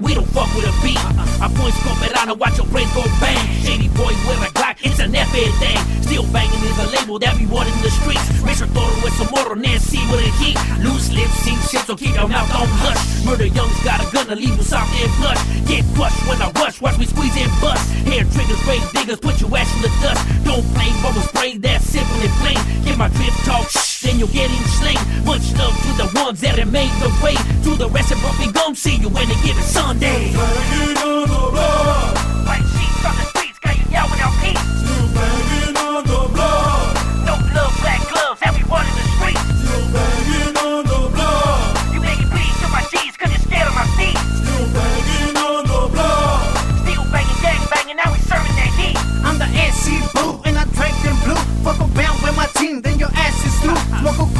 we don't fuck with a beat. Uh-uh. I point scope it and watch your brain go bang. Shady boys wear a Glock, it's an everything. Steel Banging is a label that we want in the streets. Richard Thornton with some more Nancy with a heat. Loose lips, seen shit, so keep your mouth on hush. Murder Young's got a gun to leave you soft and flush. Get crushed when I rush, watch me squeeze and bust. Hair triggers, grave diggers, put your ass in the dust. Don't play, bubble spray, that's simple and plain. Get my drip talk then you'll get him slain. Much love to the ones that have made the way. To the rest of us, we gon' see you when they give it Sunday. Banging on the block, White sheets on the streets, got you yelling out peace. still banging on the block, No glove, black gloves, everyone in the street. still banging on the block, You make it bleed to my G's, cause you're scared of my feet. still banging on the block. Still banging, gang banging, now we serving that heat. I'm the NC Boo, and I drank them blue. Fuck around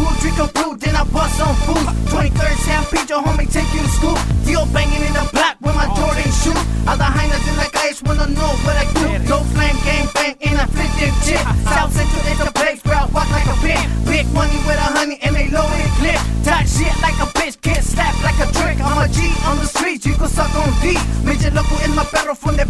cool, drink a brew, then I bust on food. 23rd San Pedro, homie, take you to school. Dio banging in the black with my Jordan shoe. All the hyenas in the guys wanna know what I do. No flame, gang bang, and I flip them shit. South Central is the place where I walk like a pimp. Big money with a honey, and they loaded clip. Tight shit like a bitch, can't slap like a trick. I'm a G on the streets, you can suck on D. Midget Loco in my perro from the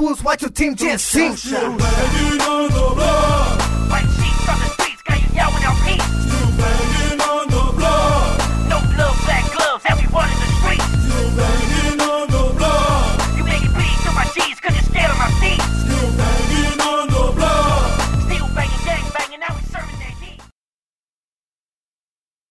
fools, watch your team just sink.